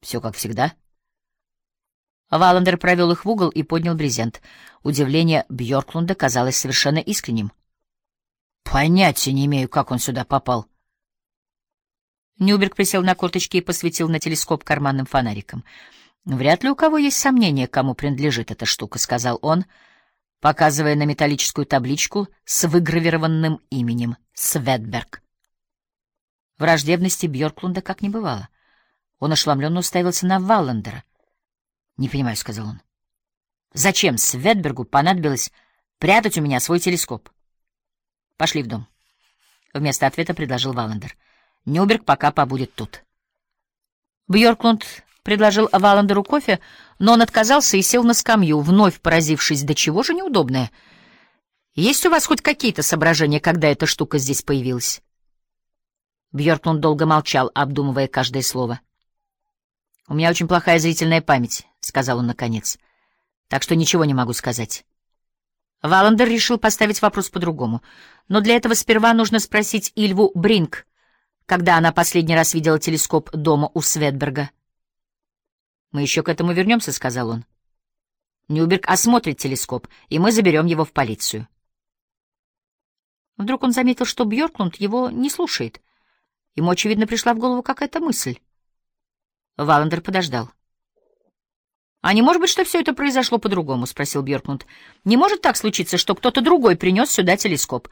Все как всегда. Валандер провел их в угол и поднял брезент. Удивление Бьорклунда казалось совершенно искренним. Понятия не имею, как он сюда попал. Нюберг присел на корточки и посветил на телескоп карманным фонариком. «Вряд ли у кого есть сомнения, кому принадлежит эта штука», — сказал он, показывая на металлическую табличку с выгравированным именем Светберг. Враждебности Бьорклунда как не бывало. Он ошеломленно уставился на Валлендера. «Не понимаю», — сказал он. «Зачем Светбергу понадобилось прятать у меня свой телескоп?» «Пошли в дом». Вместо ответа предложил Валлендер. «Нюберг пока побудет тут». Бьорклунд предложил Валлендеру кофе, но он отказался и сел на скамью, вновь поразившись, до чего же неудобное. «Есть у вас хоть какие-то соображения, когда эта штука здесь появилась?» Бьорклунд долго молчал, обдумывая каждое слово. «У меня очень плохая зрительная память», — сказал он наконец. «Так что ничего не могу сказать». Валандер решил поставить вопрос по-другому. Но для этого сперва нужно спросить Ильву Бринк, когда она последний раз видела телескоп дома у Светберга. «Мы еще к этому вернемся», — сказал он. Нюберг осмотрит телескоп, и мы заберем его в полицию. Вдруг он заметил, что Бьорклунд его не слушает. Ему, очевидно, пришла в голову какая-то мысль. Валандер подождал. «А не может быть, что все это произошло по-другому?» — спросил Бьерклунд. «Не может так случиться, что кто-то другой принес сюда телескоп.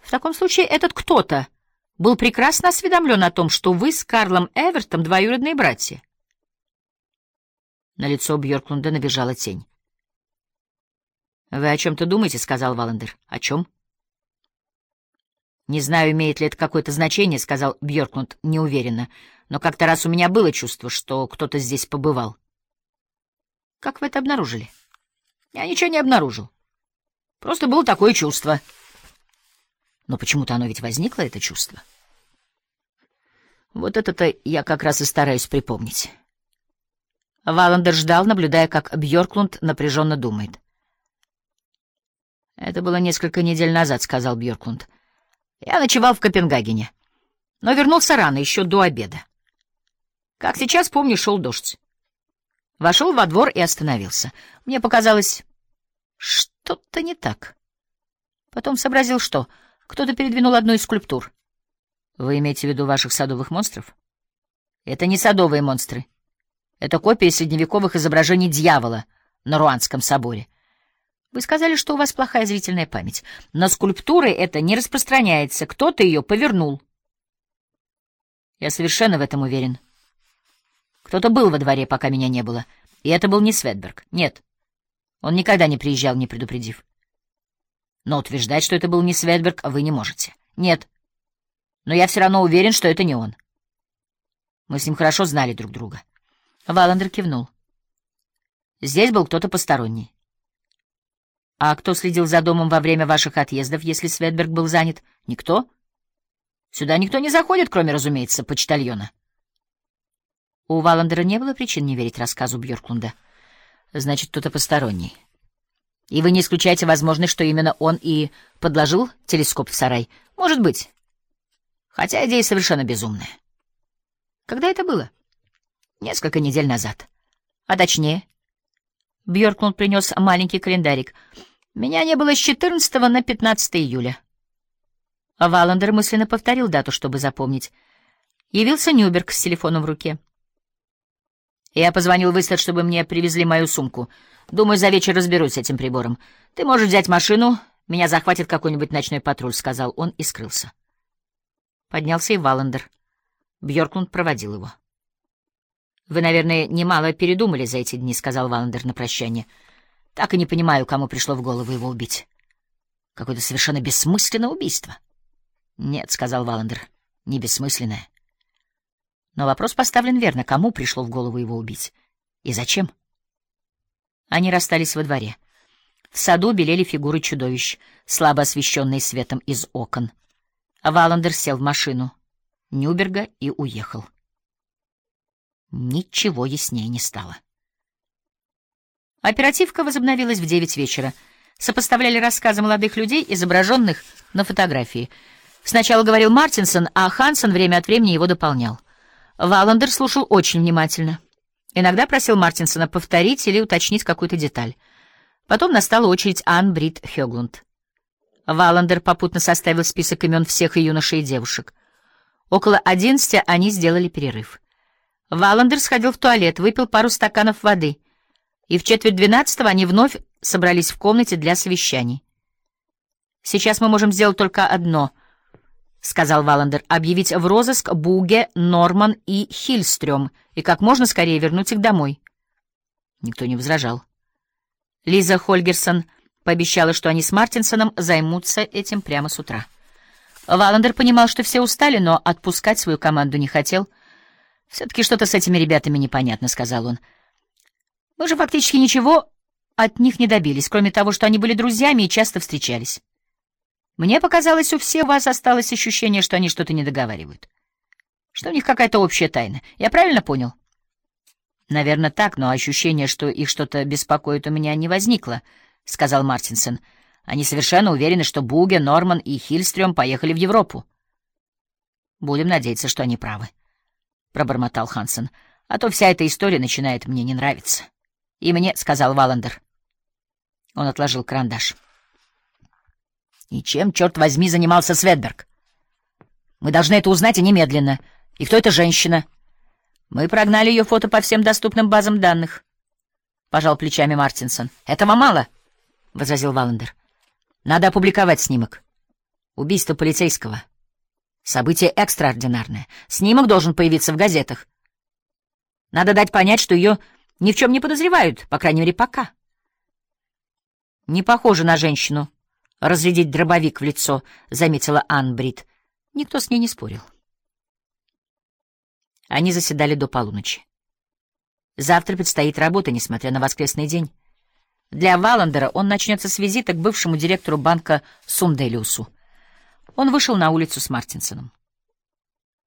В таком случае этот кто-то был прекрасно осведомлен о том, что вы с Карлом Эвертом двоюродные братья». На лицо Бьерклунда набежала тень. «Вы о чем-то думаете?» — сказал Валандер. «О чем?» «Не знаю, имеет ли это какое-то значение», — сказал Бьерклунд неуверенно, «но как-то раз у меня было чувство, что кто-то здесь побывал». «Как вы это обнаружили?» «Я ничего не обнаружил. Просто было такое чувство». «Но почему-то оно ведь возникло, это чувство». «Вот это-то я как раз и стараюсь припомнить». Валандер ждал, наблюдая, как Бьорклунд напряженно думает. «Это было несколько недель назад», — сказал Бьорклунд. Я ночевал в Копенгагене, но вернулся рано, еще до обеда. Как сейчас помню, шел дождь. Вошел во двор и остановился. Мне показалось, что-то не так. Потом сообразил, что кто-то передвинул одну из скульптур. Вы имеете в виду ваших садовых монстров? Это не садовые монстры. Это копия средневековых изображений дьявола на Руанском соборе. Вы сказали, что у вас плохая зрительная память. На скульптуры это не распространяется. Кто-то ее повернул. Я совершенно в этом уверен. Кто-то был во дворе, пока меня не было. И это был не Светберг. Нет. Он никогда не приезжал, не предупредив. Но утверждать, что это был не Светберг, вы не можете. Нет. Но я все равно уверен, что это не он. Мы с ним хорошо знали друг друга. Валандер кивнул. Здесь был кто-то посторонний. А кто следил за домом во время ваших отъездов, если Светберг был занят? Никто? Сюда никто не заходит, кроме, разумеется, почтальона. У Валандера не было причин не верить рассказу Бьорклунда. Значит, кто-то посторонний. И вы не исключаете возможность, что именно он и подложил телескоп в сарай? Может быть. Хотя идея совершенно безумная. Когда это было? Несколько недель назад. А точнее... Бьорклунд принес маленький календарик — меня не было с 14 на 15 июля. Валандер мысленно повторил дату, чтобы запомнить. Явился Нюберг с телефоном в руке. Я позвонил в чтобы мне привезли мою сумку. Думаю, за вечер разберусь с этим прибором. Ты можешь взять машину, меня захватит какой-нибудь ночной патруль, — сказал он и скрылся. Поднялся и Валандер. Бьорклунд проводил его. — Вы, наверное, немало передумали за эти дни, — сказал Валандер на прощание. — так и не понимаю, кому пришло в голову его убить. Какое-то совершенно бессмысленное убийство. Нет, — сказал Валандер, — не бессмысленное. Но вопрос поставлен верно. Кому пришло в голову его убить? И зачем? Они расстались во дворе. В саду белели фигуры чудовищ, слабо освещенные светом из окон. Валандер сел в машину Нюберга и уехал. Ничего яснее не стало. Оперативка возобновилась в девять вечера. Сопоставляли рассказы молодых людей, изображенных на фотографии. Сначала говорил Мартинсон, а Хансон время от времени его дополнял. Валандер слушал очень внимательно. Иногда просил Мартинсона повторить или уточнить какую-то деталь. Потом настала очередь Ан Брит Хёглунд. Валандер попутно составил список имен всех и юношей и девушек. Около одиннадцати они сделали перерыв. Валандер сходил в туалет, выпил пару стаканов воды, и в четверть двенадцатого они вновь собрались в комнате для совещаний. «Сейчас мы можем сделать только одно», — сказал Валандер, — «объявить в розыск Буге, Норман и Хильстрём и как можно скорее вернуть их домой». Никто не возражал. Лиза Хольгерсон пообещала, что они с Мартинсоном займутся этим прямо с утра. Валандер понимал, что все устали, но отпускать свою команду не хотел. «Все-таки что-то с этими ребятами непонятно», — сказал он. «Мы же фактически ничего от них не добились, кроме того, что они были друзьями и часто встречались. Мне показалось, у всех вас осталось ощущение, что они что-то не договаривают, что у них какая-то общая тайна. Я правильно понял?» «Наверное, так, но ощущение, что их что-то беспокоит, у меня не возникло», — сказал Мартинсон. «Они совершенно уверены, что Буге, Норман и Хильстрём поехали в Европу». «Будем надеяться, что они правы», — пробормотал Хансен. «А то вся эта история начинает мне не нравиться». «И мне», — сказал Валандер. Он отложил карандаш. «И чем, черт возьми, занимался Светберг? Мы должны это узнать и немедленно. И кто эта женщина?» Мы прогнали ее фото по всем доступным базам данных. Пожал плечами Мартинсон. Этого мало, возразил Валандер. Надо опубликовать снимок. Убийство полицейского. Событие экстраординарное. Снимок должен появиться в газетах. Надо дать понять, что ее ни в чем не подозревают, по крайней мере, пока. Не похоже на женщину. Разрядить дробовик в лицо, заметила Анн Брит. Никто с ней не спорил. Они заседали до полуночи. Завтра предстоит работа, несмотря на воскресный день. Для Валандера он начнется с визита к бывшему директору банка Сунделиусу. Он вышел на улицу с Мартинсоном.